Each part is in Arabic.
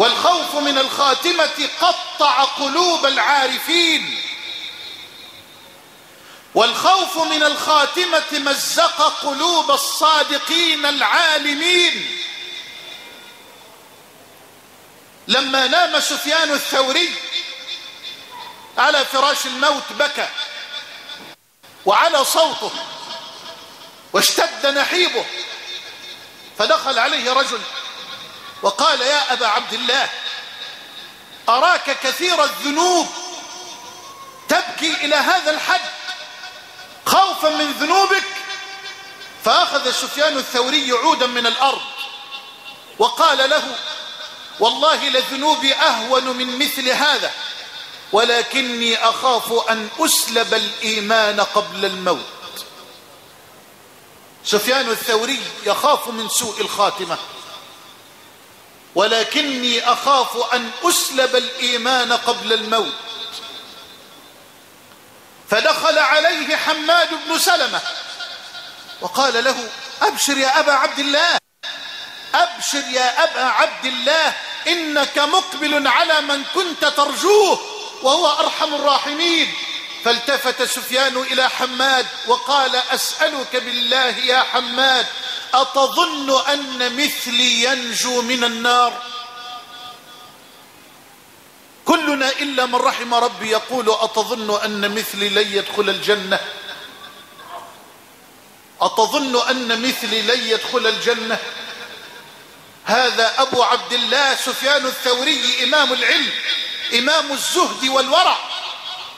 والخوف من الخاتمة قطع قلوب العارفين. والخوف من الخاتمة مزق قلوب الصادقين العالمين. لما نام سفيان الثوري على فراش الموت بكى وعلى صوته واشتد نحيبه فدخل عليه رجل وقال يا أبا عبد الله أراك كثير الذنوب تبكي إلى هذا الحد خوفا من ذنوبك فأخذ سفيان الثوري عودا من الأرض وقال له والله لذنوبي أهون من مثل هذا ولكني أخاف أن أسلب الإيمان قبل الموت. سفيان الثوري يخاف من سوء الخاتمة. ولكني أخاف أن أسلب الإيمان قبل الموت. فدخل عليه حماد بن سلمة وقال له أبشر يا أبا عبد الله أبشر يا أبا عبد الله إنك مقبل على من كنت ترجوه وهو أرحم الراحمين. فالتفت سفيان إلى حماد وقال أسألك بالله يا حماد أتظن أن مثلي ينجو من النار؟ كلنا إلا من رحم ربي يقول أتظن أن مثلي لن يدخل الجنة؟ أتظن أن مثلي لن يدخل الجنة؟ هذا أبو عبد الله سفيان الثوري إمام العلم إمام الزهد والورع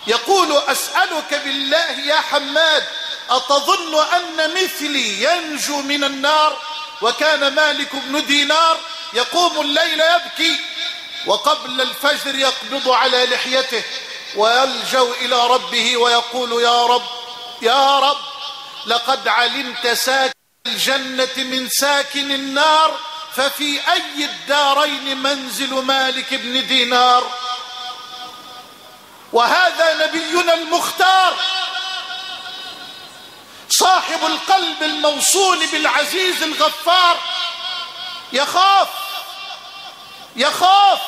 يقول أسألك بالله يا حماد أتظن أن مثلي ينجو من النار وكان مالك بن دينار يقوم الليل يبكي وقبل الفجر يقبض على لحيته ويلجأ إلى ربه ويقول يا رب يا رب لقد علمت ساكن الجنة من ساكن النار ففي أي الدارين منزل مالك بن دينار؟ وهذا نبينا المختار صاحب القلب الموصول بالعزيز الغفار. يخاف يخاف.